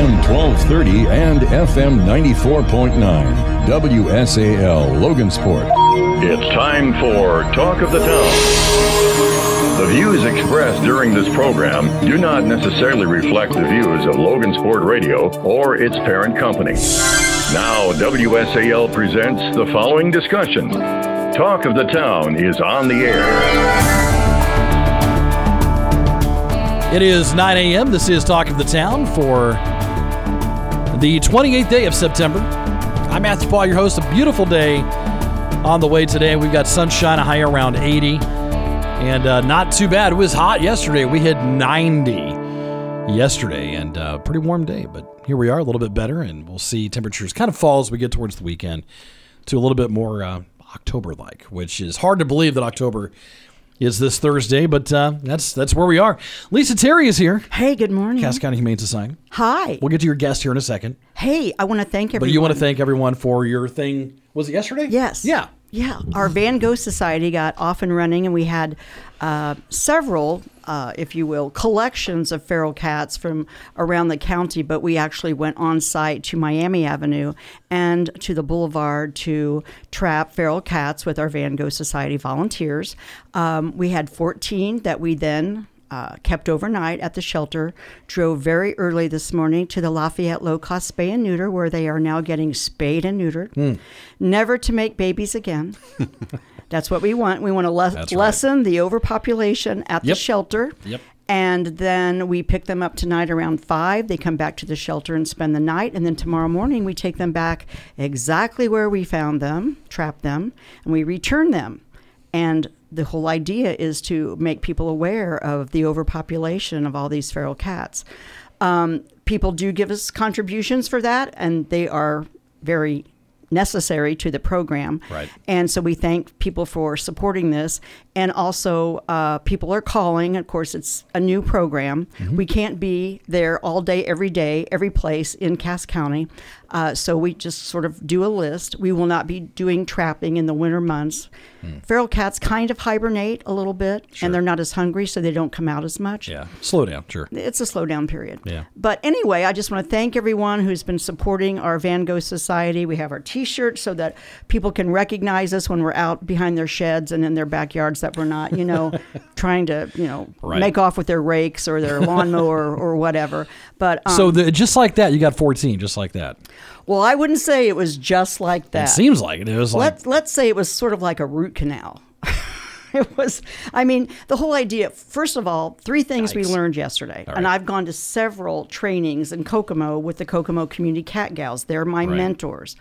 AM 1230 and FM 94.9. WSAL Logansport. It's time for Talk of the Town. The views expressed during this program do not necessarily reflect the views of Logansport Radio or its parent company. Now, WSAL presents the following discussion. Talk of the Town is on the air. It is 9 a.m. This is Talk of the Town for the 28th day of September. I'm Matthew Paul, your host. A beautiful day on the way today. We've got sunshine, a high around 80, and uh, not too bad. It was hot yesterday. We hit 90 yesterday, and uh, pretty warm day. But here we are, a little bit better, and we'll see temperatures kind of fall as we get towards the weekend to a little bit more uh, October-like, which is hard to believe that October is this Thursday, but uh, that's that's where we are. Lisa Terry is here. Hey, good morning. Cass County Humane Society. Hi. We'll get to your guest here in a second. Hey, I want to thank everyone. But you want to thank everyone for your thing. Was it yesterday? Yes. Yeah. Yeah. Our Van Gogh Society got off and running, and we had uh, several, uh, if you will, collections of feral cats from around the county. But we actually went on site to Miami Avenue and to the boulevard to trap feral cats with our Van Gogh Society volunteers. Um, we had 14 that we then uh, kept overnight at the shelter, drove very early this morning to the Lafayette Low Cost Spay and Neuter, where they are now getting spayed and neutered. Never to make babies again. That's what we want. We want to le- That's right. lessen the overpopulation at Yep. the shelter. Yep. And then we pick them up tonight around five. They come back to the shelter and spend the night. And then tomorrow morning, we take them back exactly where we found them, trap them, and we return them. And the whole idea is to make people aware of the overpopulation of all these feral cats. Um, people do give us contributions for that, and they are very necessary to the program. Right. And so we thank people for supporting this. And also, uh, people are calling. Of course, it's a new program. We can't be there all day, every day, every place in Cass County. Uh, so we just sort of do a list. We will not be doing trapping in the winter months. Feral cats kind of hibernate a little bit, and they're not as hungry, so they don't come out as much Yeah. Slow down. Sure. it's a slow down period. Yeah. But anyway, I just want to thank everyone who's been supporting our Van Gogh Society. We have our T-shirts so that people can recognize us when we're out behind their sheds and in their backyards. That we're not, you know, trying to, you know, Right. make off with their rakes or their lawnmower or whatever. But um, So the, just like that, you got 14, just like that. well, I wouldn't say it was just like that. It seems like it. It was like let's let's say it was sort of like a root canal. it was. I mean, the whole idea. First of all, three things we learned yesterday, All and. I've gone to several trainings in Kokomo with the Kokomo Community Cat Gals. They're my Right. mentors.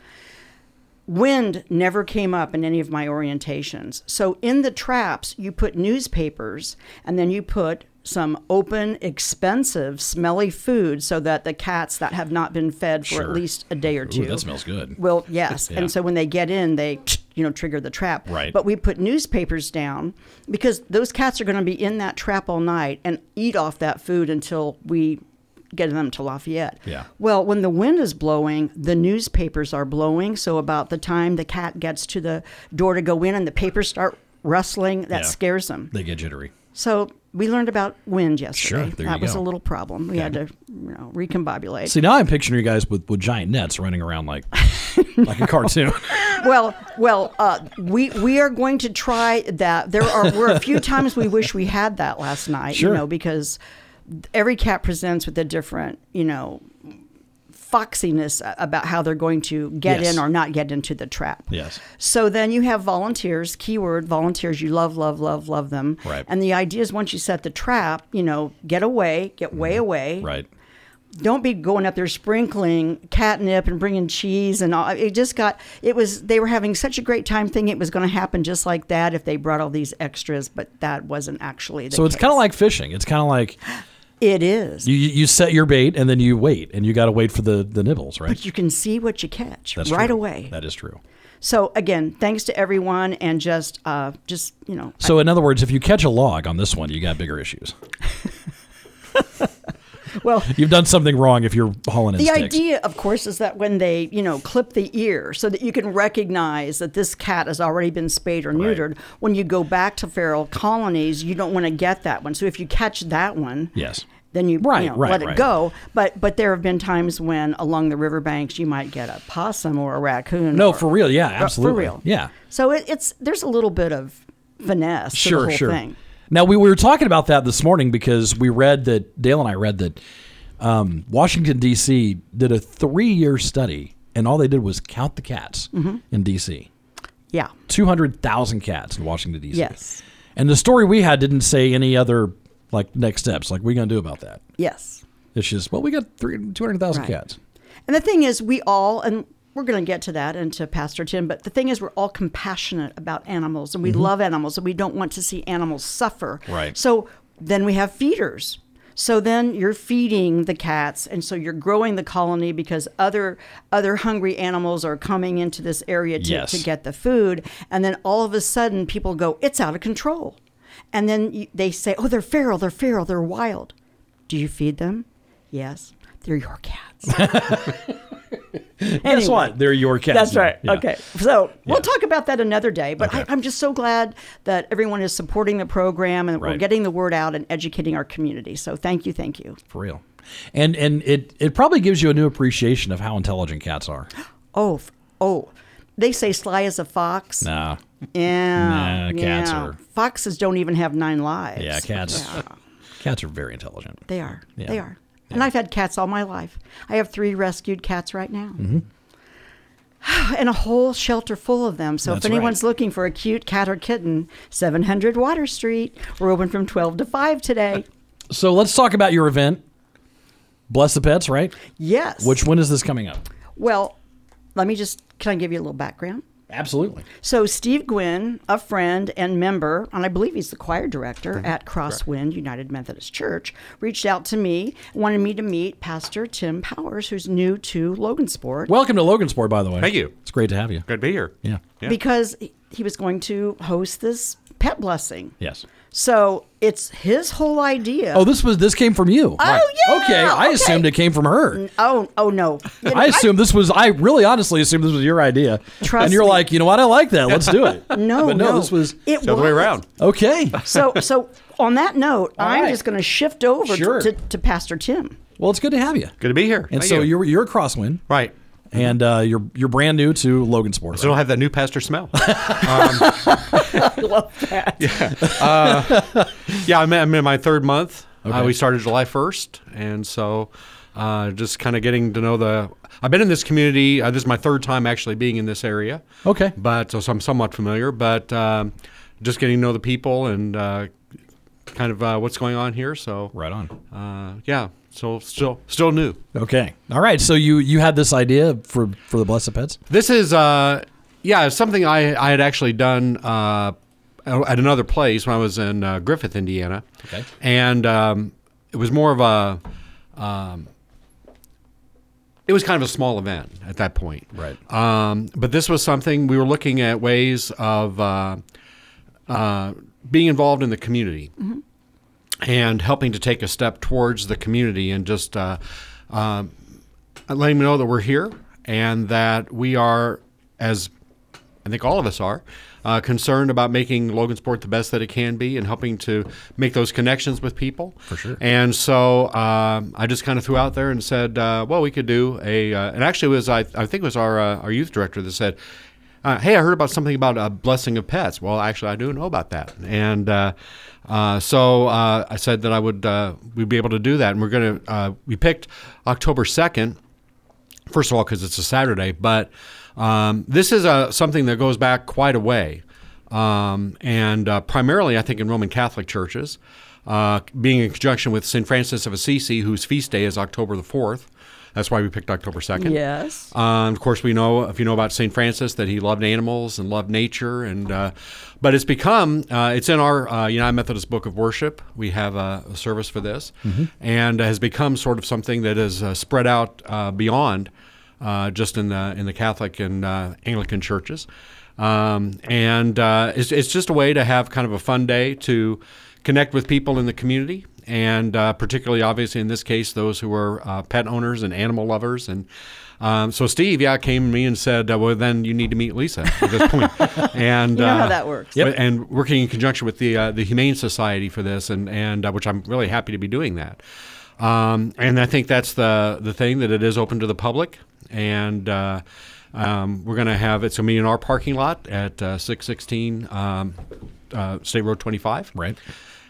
Wind never came up in any of my orientations. So in the traps, you put newspapers and then you put some open, expensive, smelly food so that the cats that have not been fed for Sure. at least a day or two. Ooh, that smells good. Well, yes. Yeah. And so when they get in, they, you know, trigger the trap. Right. But we put newspapers down because those cats are going to be in that trap all night and eat off that food until we get them to Lafayette. Yeah. Well, when the wind is blowing, the newspapers are blowing. So about the time the cat gets to the door to go in and the papers start rustling, that Yeah. scares them. they get jittery. So we learned about wind yesterday. Sure, that was go. a little problem. We had to, you know, recombobulate. See, now I'm picturing you guys with, with giant nets running around like like a cartoon. well, well, uh, we we are going to try that. There are were a few times we wish we had that last night. Sure. You know, because every cat presents with a different, you know, foxiness about how they're going to get Yes. in or not get into the trap. Yes. So then you have volunteers, keyword volunteers, you love, love, love, love them. Right. And the idea is once you set the trap, you know, get away, get way away. Mm-hmm. Right. Don't be going up there sprinkling catnip and bringing cheese and all. It just got, it was, they were having such a great time thinking it was going to happen just like that if they brought all these extras, but that wasn't actually the So it's kind of like fishing. It's kind of like It is. you you set your bait and then you wait and you got to wait for the the nibbles, right? but you can see what you catch That's right true. away. That is true. So again, thanks to everyone, and just, uh, just you know, So in other words, if you catch a log on this one, you got bigger issues. well, You've done something wrong if you're hauling in The sticks. idea, of course, is that when they, you know, clip the ear so that you can recognize that this cat has already been spayed or Right. neutered, when you go back to feral colonies, you don't want to get that one. So if you catch that one, Yes. then you, Right, you know, right, let right. it go. But but there have been times when along the riverbanks you might get a possum or a raccoon. No, or- for real. Yeah, uh, absolutely, for real. Yeah. So it, it's there's a little bit of finesse to Sure, the whole sure. thing. Now we, we were talking about that this morning because we read that Dale and I read that um, Washington D.C. did a three-year study, and all they did was count the cats Mm-hmm. in D.C. Yeah. Two hundred thousand cats in Washington D.C. Yes. And the story we had didn't say any other like next steps. Like, what are you gonna do about that? Yes. It's just, well, we got three two hundred thousand Right. cats. And the thing is, we all, and we're going to get to that and to Pastor Tim, but the thing is, we're all compassionate about animals and we mm-hmm. love animals and we don't want to see animals suffer. Right. So then we have feeders. So then you're feeding the cats, and so you're growing the colony because other other hungry animals are coming into this area to, Yes. to get the food, and then all of a sudden people go, it's out of control, and then you, they say, oh, they're feral, they're feral, they're wild. Do you feed them? Yes, they're your cats. Guess Anyway. what? They're your cats. That's now. right. Yeah. Okay. So we'll Yeah. talk about that another day. But Okay. I, I'm just so glad that everyone is supporting the program and that we're getting the word out and educating our community. So thank you, thank you. For real. And and it it probably gives you a new appreciation of how intelligent cats are. Oh, oh, they say sly as a fox. Nah. Yeah. Nah, cats yeah. are- Foxes don't even have nine lives. Yeah, cats. Cats are very intelligent. They are. Yeah. They are. And I've had cats all my life. I have three rescued cats right now. Mm-hmm. And a whole shelter full of them. So That's if anyone's right. looking for a cute cat or kitten, 700 Water Street. We're open from 12 to 5 today. So let's talk about your event. Bless the pets, right? Yes. Which when is this coming up? Well, let me just, can I give you a little background? Absolutely. So Steve Gwynn, a friend and member, and I believe he's the choir director at Crosswind United Methodist Church, reached out to me, wanted me to meet Pastor Tim Powers, who's new to Logansport. Welcome to Logansport, by the way. Thank you. It's great to have you. Good to be here. Yeah. Yeah. because he- he was going to host this pet blessing. Yes. So it's his whole idea. Oh, this was this came from you. Oh, yeah, Okay, I okay. assumed it came from her. oh, oh no! You know, I assumed this was. I really, honestly assumed this was your idea. Trust and you're me. like, you know what? I like that. Let's do it. no, but no, no, this was it the other way around. okay. So, so on that note, I'm right. just going to shift over Sure. to, to, to Pastor Tim. Well, it's good to have you. Good to be here. And Thank so you. you're you're a crosswind, right. And uh, you're you're brand new to Logansport. So don't have that new pastor smell. I love that. yeah, I'm, I'm in my third month. Okay. Uh, we started July 1st, and so uh, just kind of getting to know the. I've been in this community. Uh, this is my third time actually being in this area. Okay. but so I'm somewhat familiar. But um, just getting to know the people and uh, kind of uh, what's going on here. So Right on. uh, yeah, so still still new. Okay. All right. So you you had this idea for for the Blessed Pets. This is, uh, yeah, something I, I had actually done uh, at another place when I was in uh, Griffith, Indiana. Okay. And um, it was more of a, um, it was kind of a small event at that point. Right. Um, but this was something we were looking at ways of uh, uh, being involved in the community and helping to take a step towards the community and just uh, uh, letting them know that we're here and that we are, as I think all of us are, uh, concerned about making Logansport the best that it can be and helping to make those connections with people. For sure. And so um, I just kind of threw out there and said, uh, well, we could do a, uh, and actually it was, I, I think it was our, uh, our youth director that said, uh, hey, I heard about something about a blessing of pets. Well, actually, I do know about that. And uh, uh, so uh, I said that I would, uh, we'd be able to do that. And we're going to, uh, we picked October 2nd first of all because it's a Saturday, but um, this is a, something that goes back quite a way, um, and primarily I think in Roman Catholic churches, being in conjunction with St. Francis of Assisi, whose feast day is October the fourth. That's why we picked October second. Yes. Um, of course, we know if you know about Saint Francis that he loved animals and loved nature, and uh, but it's become uh, it's in our uh, United Methodist Book of Worship. We have a, a service for this, and has become sort of something that is uh, spread out uh, beyond uh, just in the in the Catholic and uh, Anglican churches, um, and uh, it's, it's just a way to have kind of a fun day to connect with people in the community and uh, particularly obviously in this case those who are uh, pet owners and animal lovers and um, so Steve, yeah, came to me and said, uh, "Well, then you need to meet Lisa at this point." and You know how uh, that works. Yep. And working in conjunction with the uh, the Humane Society for this, and and uh, which I'm really happy to be doing that. Um, and I think that's the the thing that it is open to the public, and uh, um, we're going to have it's going to be in our parking lot at uh, 616 um, uh, State Road 25. Right.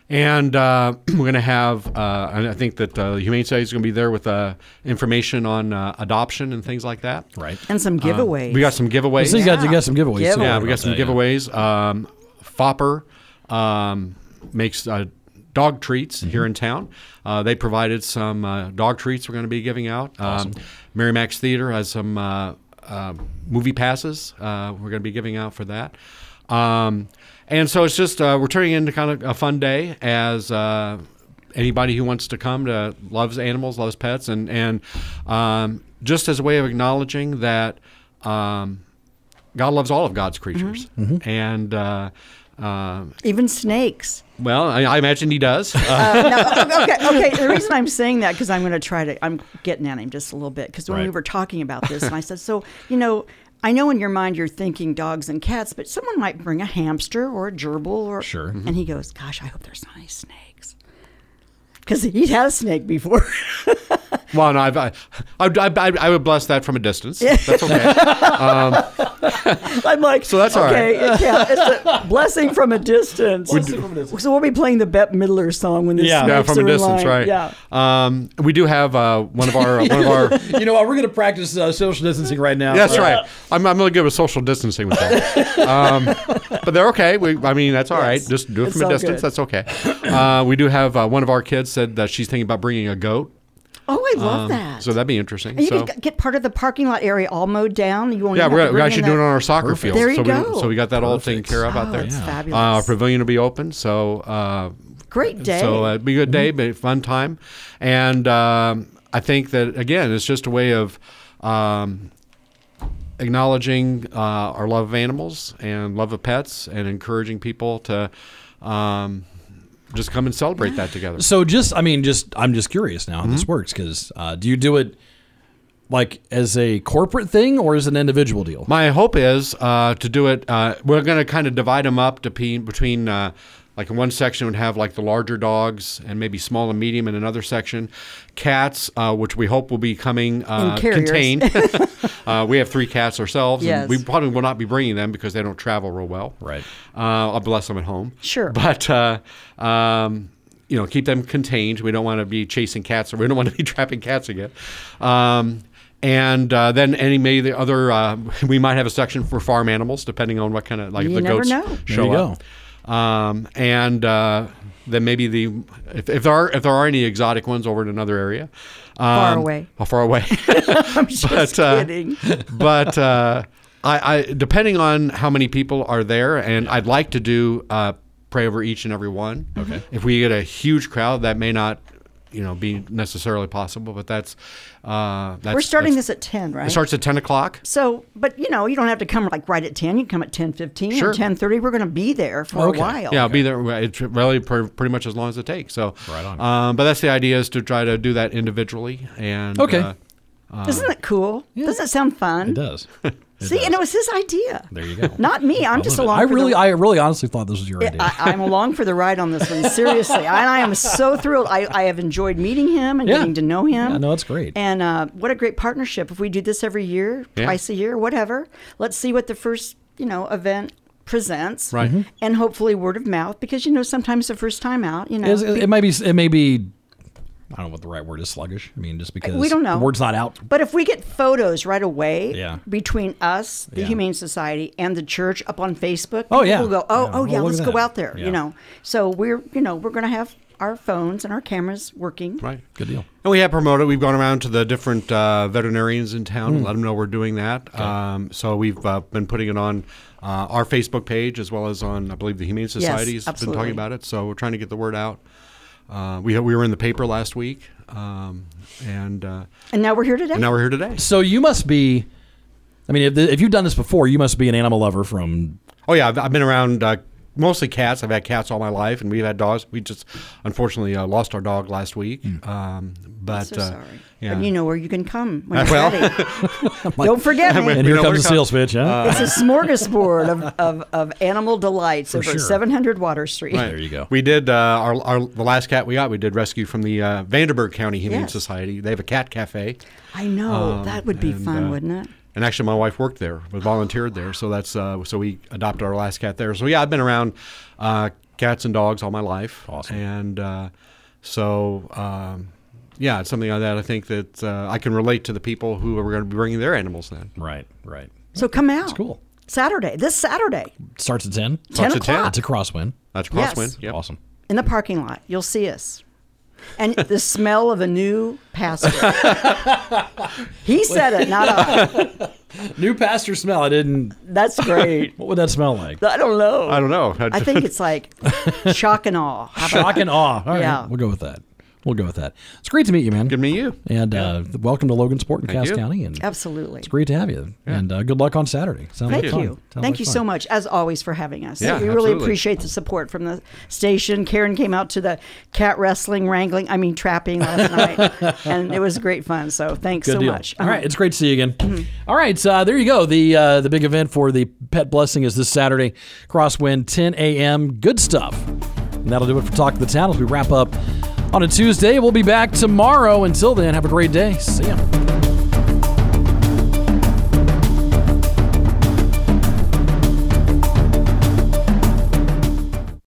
And uh, we're going to have, uh, I think that uh, the Humane Society is going to be there with uh, information on uh, adoption and things like that. Right. And some giveaways. We got some giveaways. So you got you got some giveaways. Give. Yeah, we got some About that, yeah. giveaways. Um, Fopper um, makes uh, dog treats Mm-hmm. here in town. Uh, they provided some uh, dog treats we're going to be giving out. Um, Mary Max Theater has some uh, uh, movie passes uh, we're going to be giving out for that. Um, and so it's just uh, we're turning into kind of a fun day as uh, anybody who wants to come to loves animals, loves pets, and and um, just as a way of acknowledging that um, God loves all of God's creatures, and uh, uh, Even snakes. well, I, I imagine He does. Uh, Uh, no, okay, okay. The reason I'm saying that because I'm going to try to. I'm getting at him just a little bit because when we were talking about this, and I said, so you know, I know in your mind you're thinking dogs and cats, but someone might bring a hamster or a gerbil or Sure. Mm-hmm. And he goes, "Gosh, I hope there's not any snakes." Because he'd had a snake before. well, no, I've, I, I, I, I would bless that from a distance. That's okay. Um, I'm like, So that's all okay, yeah, it's a blessing from a distance. Blessing from a distance. So we'll be playing the Bette Midler song when the Yeah. yeah, from a are in distance, line. right? Yeah. Um, we do have uh, one of our one of our. You know what? We're going to practice uh, social distancing right now. That's right. I'm, I'm really good with social distancing with that. Um, but they're okay. We, I mean, that's all right. Yes. Just do it It's from a distance. good. That's okay. Uh, we do have uh, one of our kids said that she's thinking about bringing a goat. Oh, I love that. Um, So that'd be interesting. And you so. can get part of the parking lot area all mowed down. You won't Yeah, we're, we're actually in doing it on our soccer field. There you so go. We, so we got that all taken care of out Oh, there. it's Yeah. fabulous. Uh, our pavilion will be open, so uh, Great day. so uh, it'd be a good day, but fun time. And um, I think that again, it's just a way of um, acknowledging uh, our love of animals and love of pets, and encouraging people to um, just come and celebrate that together. So just, I mean, just I'm just curious now how this Mm-hmm. works because uh, do you do it like as a corporate thing or as an individual deal? My hope is uh, to do it. Uh, we're going to kind of divide them up to pe- between. Like in one section would have like the larger dogs and maybe small and medium in another section. Cats, uh, which we hope will be coming uh, contained. uh, we have three cats ourselves, Yes. and we probably will not be bringing them because they don't travel real well. Right. Uh, I'll bless them at home. Sure. But uh, um, you know, keep them contained. We don't want to be chasing cats, or we don't want to be trapping cats again. Um, and uh, then any maybe the other, uh, we might have a section for farm animals, depending on what kind of like You the never goats know. show There you up. Um, and uh, then maybe the if, if there are if there are any exotic ones over in another area, Far um, away. oh, far away. I'm just but, uh, kidding. but uh, I, I depending on how many people are there, and I'd like to do uh, pray over each and every one. Okay. If we get a huge crowd, that may not, you know, be necessarily possible. But that's uh, that's We're starting that's- this at 10, right? It starts at ten o'clock. so, but you know, you don't have to come like right at 10. You can come at 10:15 Sure. or 10:30. We're going to be there for Okay. a while. Yeah, I'll be there. It's really pretty much as long as it takes. So, Right on. Um, but that's the idea is to try to do that individually. And Okay. uh, Isn't it cool? Doesn't it sound fun? It does. It See, does. and it was his idea. there you go. Not me. I'm just love it. along I for really, the, I really honestly thought this was your idea. I, I'm along for the ride on this one. Seriously, and I am so thrilled. I, I have enjoyed meeting him and Yeah. getting to know him. Yeah, no, it's great. And uh, what a great partnership! If we do this every year, Yeah. twice a year, whatever, let's see what the first you know event presents, Right. And hopefully word of mouth, because you know sometimes the first time out, you know, Is- it, may be, it may be, I don't know what the right word is, sluggish. I mean, just because We don't know. the word's not out. But if we get photos right away Yeah. between us, the Yeah. Humane Society, and the church up on Facebook, Oh, people yeah. will go, oh, Yeah. oh, yeah, look let's go that. out there, Yeah. you know. So we're, you know, we're going to have our phones and our cameras working. right. Good deal. And we have promoted. We've gone around to the different uh, veterinarians in town Hmm. and let them know we're doing that. Um, so we've uh, been putting it on uh, our Facebook page as well as on, I believe, the Humane Society has been talking about it. So we're trying to get the word out. Uh, we we were in the paper last week, um, and, uh, And now we're here today. and now we're here today. So you must be, I mean, if, if you've done this before, you must be an animal lover from, Oh yeah, I've, I've been around uh, mostly cats. I've had cats all my life, and we've had dogs. We just unfortunately uh, lost our dog last week. Um, but So uh, sorry. yeah. But you know where you can come when you're Well- ready. Don't forget me. And here comes we're the sales pitch, huh? it's a smorgasbord of, of, of animal delights over sure. 700 Water Street. Right. There you go. We did uh, our, our the last cat we got. We did rescue from the uh, Vanderburgh County Humane Yes. Society. They have a cat cafe, I know. Um, that would be and, fun, uh, wouldn't it? And actually my wife worked there, was volunteered there. So that's uh, so we adopted our last cat there. So yeah, I've been around uh, cats and dogs all my life. Awesome. And uh, so um, yeah, it's something like that. I think that uh, I can relate to the people who are going to be bringing their animals then. Right, right. So come out. cool. Saturday, this Saturday, Starts at 10. 10 at 10. o'clock It's a crosswind. That's Yes. crosswind. Yep. Awesome. in the parking lot. You'll see us. And the smell of a new pastor. he said it, not I. New pastor smell. I didn't. That's great. What would that smell like? I don't know. I don't know. I think it's like shock and awe. How Shock and awe. All right, Yeah. we'll go with that. We'll go with that. It's great to meet you, man. good to meet you. And uh, welcome to Logansport in Thank Cass you. County. And Absolutely. it's great to have you. And uh, good luck on Saturday. Sounds Thank like you. Sounds Thank like you fun. so much, as always, for having us. Yeah, we really appreciate the support from the station. Karen came out to the cat wrestling, wrangling, I mean, trapping last night, and it was great fun. So thanks Good so deal. much. All Uh-huh. right, it's great to see you again. All right, uh, there you go. The uh, the big event for the pet blessing is this Saturday, Crosswind, 10 a.m. Good stuff. And that'll do it for Talk of the Town as we wrap up on a Tuesday. We'll be back tomorrow. Until then, have a great day. See ya.